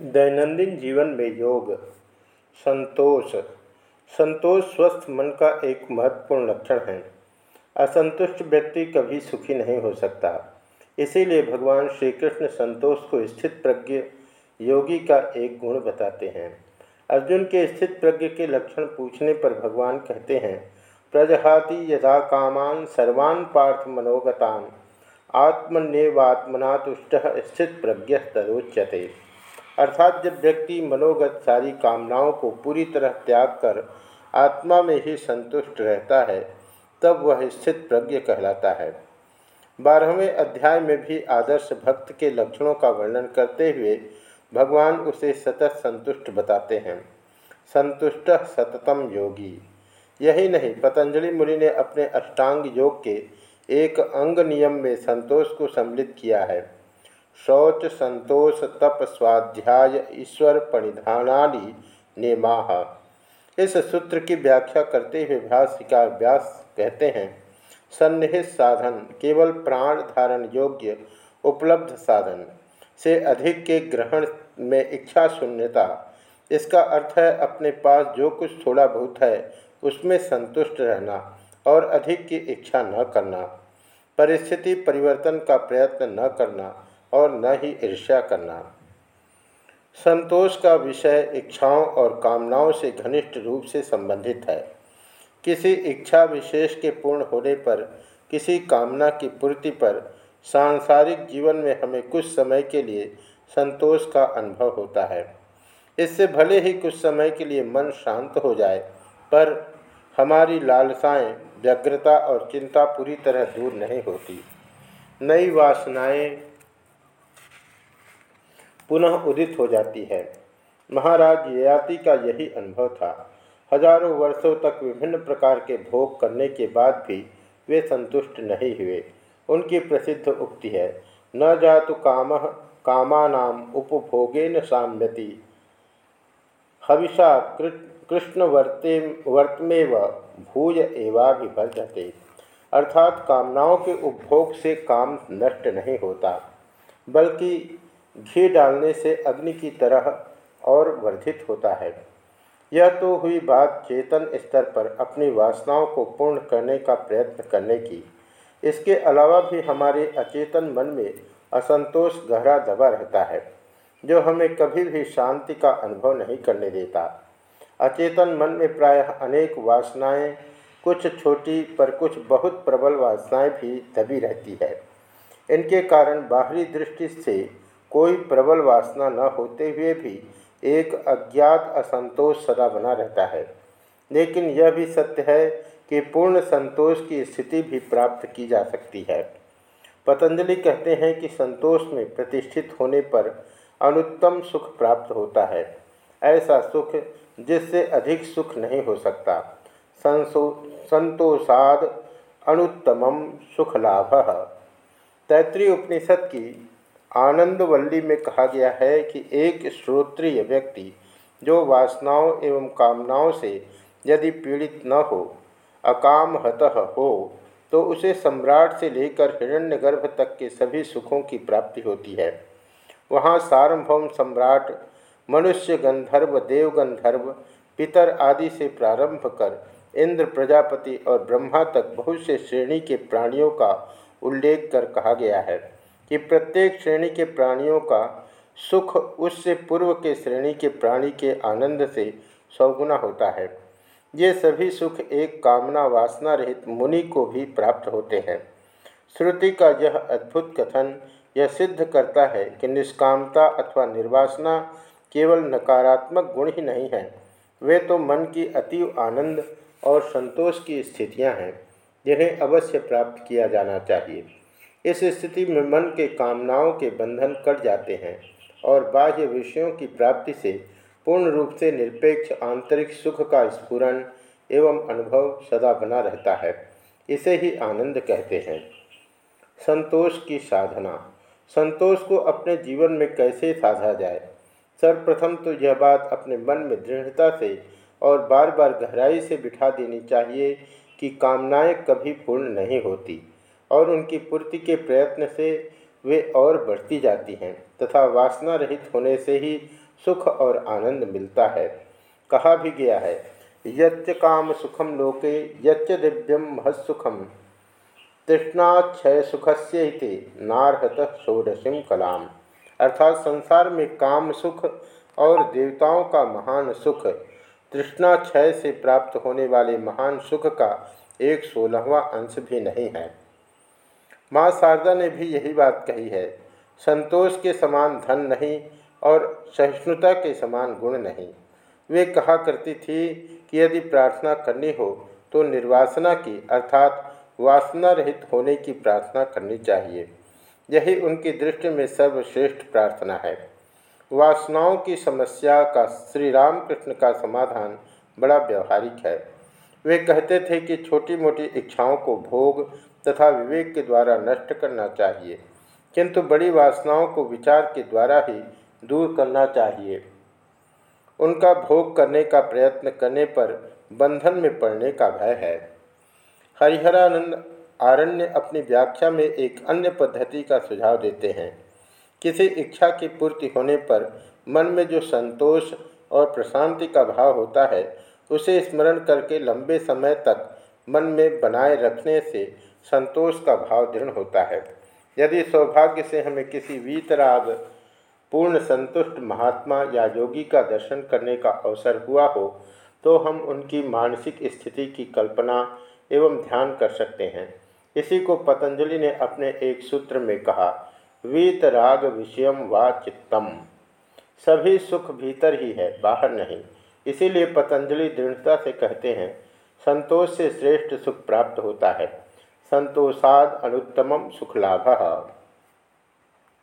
दैनंदिन जीवन में योग, संतोष। संतोष स्वस्थ मन का एक महत्वपूर्ण लक्षण है। असंतुष्ट व्यक्ति कभी सुखी नहीं हो सकता। इसीलिए भगवान श्री कृष्ण संतोष को स्थित प्रज्ञ योगी का एक गुण बताते हैं। अर्जुन के स्थित प्रज्ञ के लक्षण पूछने पर भगवान कहते हैं, प्रजहाति यदा कामान सर्वान् पार्थ मनोगतान। आत्मन्यवात्मना तुष्ट स्थित प्रज्ञ तदोच्यते। अर्थात जब व्यक्ति मनोगत सारी कामनाओं को पूरी तरह त्याग कर आत्मा में ही संतुष्ट रहता है, तब वह स्थित प्रज्ञ कहलाता है। बारहवें अध्याय में भी आदर्श भक्त के लक्षणों का वर्णन करते हुए भगवान उसे सतत संतुष्ट बताते हैं। संतुष्ट सततम योगी। यही नहीं, पतंजलि मुनि ने अपने अष्टांग योग के एक अंग नियम में संतोष को सम्मिलित किया है। शौच, संतोष, तप, स्वाध्याय, ईश्वर, परिधानादि नियमा इस सूत्र की व्याख्या करते हुए भाष्यकार व्यास कहते हैं, सन्निहित साधन केवल प्राण धारण योग्य उपलब्ध साधन से अधिक के ग्रहण में इच्छा शून्यता। इसका अर्थ है, अपने पास जो कुछ थोड़ा बहुत है, उसमें संतुष्ट रहना और अधिक की इच्छा न करना, परिस्थिति परिवर्तन का प्रयत्न न करना और न ही ईर्ष्या करना। संतोष का विषय इच्छाओं और कामनाओं से घनिष्ठ रूप से संबंधित है। किसी इच्छा विशेष के पूर्ण होने पर, किसी कामना की पूर्ति पर, सांसारिक जीवन में हमें कुछ समय के लिए संतोष का अनुभव होता है। इससे भले ही कुछ समय के लिए मन शांत हो जाए, पर हमारी लालसाएँ, व्यग्रता और चिंता पूरी तरह दूर नहीं होती। नई वासनाएँ पुनः उदित हो जाती है। महाराज ययाति का यही अनुभव था। हज़ारों वर्षों तक विभिन्न प्रकार के भोग करने के बाद भी वे संतुष्ट नहीं हुए। उनकी प्रसिद्ध उक्ति है, न जातु काम, कामानाम उपभोगेन साम्यति। हविषा कृष्ण वर्ते वर्तमेव भूय एवाभिभजते अर्थात कामनाओं के उपभोग से काम नष्ट नहीं होता, बल्कि घी डालने से अग्नि की तरह और वर्धित होता है। यह तो हुई बात चेतन स्तर पर अपनी वासनाओं को पूर्ण करने का प्रयत्न करने की। इसके अलावा भी हमारे अचेतन मन में असंतोष गहरा दबा रहता है, जो हमें कभी भी शांति का अनुभव नहीं करने देता। अचेतन मन में प्रायः अनेक वासनाएँ, कुछ छोटी पर कुछ बहुत प्रबल वासनाएँ भी दबी रहती है। इनके कारण बाहरी दृष्टि से कोई प्रबल वासना न होते हुए भी एक अज्ञात असंतोष सदा बना रहता है। लेकिन यह भी सत्य है कि पूर्ण संतोष की स्थिति भी प्राप्त की जा सकती है। पतंजलि कहते हैं कि संतोष में प्रतिष्ठित होने पर अनुत्तम सुख प्राप्त होता है। ऐसा सुख जिससे अधिक सुख नहीं हो सकता। संसो, संतोषाद अनुत्तम सुख लाभ तैतृय उपनिषद की आनंदवल्ली में कहा गया है कि एक श्रोत्रिय व्यक्ति जो वासनाओं एवं कामनाओं से यदि पीड़ित न हो अकाम हतः हो तो उसे सम्राट से लेकर हिरण्यगर्भ तक के सभी सुखों की प्राप्ति होती है। वहाँ सार्वभौम सम्राट, मनुष्य गंधर्व, देव गंधर्व, पितर आदि से प्रारंभ कर इंद्र प्रजापति और ब्रह्मा तक बहुत से श्रेणी के प्राणियों का उल्लेख कर कहा गया है। कि प्रत्येक श्रेणी के प्राणियों का सुख उससे पूर्व के श्रेणी के प्राणी के आनंद से सौगुना होता है। ये सभी सुख एक कामना वासना रहित मुनि को भी प्राप्त होते हैं। श्रुति का यह अद्भुत कथन यह सिद्ध करता है कि निष्कामता अथवा निर्वासना केवल नकारात्मक गुण ही नहीं है, वे तो मन की अतीव आनंद और संतोष की स्थितियाँ हैं, जिन्हें अवश्य प्राप्त किया जाना चाहिए। इस स्थिति में मन के कामनाओं के बंधन कट जाते हैं और बाह्य विषयों की प्राप्ति से पूर्ण रूप से निरपेक्ष आंतरिक सुख का स्फुरन एवं अनुभव सदा बना रहता है। इसे ही आनंद कहते हैं। संतोष की साधना। संतोष को अपने जीवन में कैसे साधा जाए? सर्वप्रथम तो यह बात अपने मन में दृढ़ता से और बार बार गहराई से बिठा देनी चाहिए कि कामनाएँ कभी पूर्ण नहीं होती। और उनकी पूर्ति के प्रयत्न से वे और बढ़ती जाती हैं तथा वासना रहित होने से ही सुख और आनंद मिलता है। कहा भी गया है, यच्च काम सुखम लोके, यच्च दिव्यम महत्सुखम तृष्णाक्षय सुख से नारहत षोडशीम कलाम। अर्थात संसार में काम सुख और देवताओं का महान सुख तृष्णाक्षय से प्राप्त होने वाले महान सुख का एक सोलहवा अंश भी नहीं है। माँ शारदा ने भी यही बात कही है। संतोष के समान धन नहीं और सहिष्णुता के समान गुण नहीं। वे कहा करती थी कि यदि प्रार्थना करनी हो तो निर्वासना की, अर्थात वासना रहित होने की प्रार्थना करनी चाहिए। यही उनकी दृष्टि में सर्वश्रेष्ठ प्रार्थना है। वासनाओं की समस्या का श्री रामकृष्ण का समाधान बड़ा व्यवहारिक है। वे कहते थे कि छोटी मोटी इच्छाओं को भोग तथा विवेक के द्वारा नष्ट करना चाहिए, किंतु बड़ी वासनाओं को विचार के द्वारा ही दूर करना चाहिए। उनका भोग करने का प्रयत्न करने पर बंधन में पड़ने का भय है। हरिहरानंद आरण्य अपनी व्याख्या में एक अन्य पद्धति का सुझाव देते हैं। किसी इच्छा की पूर्ति होने पर मन में जो संतोष और प्रशांति का भाव होता है उसे स्मरण करके लंबे समय तक मन में बनाए रखने से संतोष का भाव दृढ़ होता है। यदि सौभाग्य से हमें किसी वीतराग, पूर्ण संतुष्ट महात्मा या योगी का दर्शन करने का अवसर हुआ हो तो हम उनकी मानसिक स्थिति की कल्पना एवं ध्यान कर सकते हैं। इसी को पतंजलि ने अपने एक सूत्र में कहा, वीतराग विषयम वा चित्तम सभी सुख भीतर ही है, बाहर नहीं। इसीलिए पतंजलि दृढ़ता से कहते हैं, संतोष से श्रेष्ठ सुख प्राप्त होता है। संतोषाद अनुत्तम सुख लाभ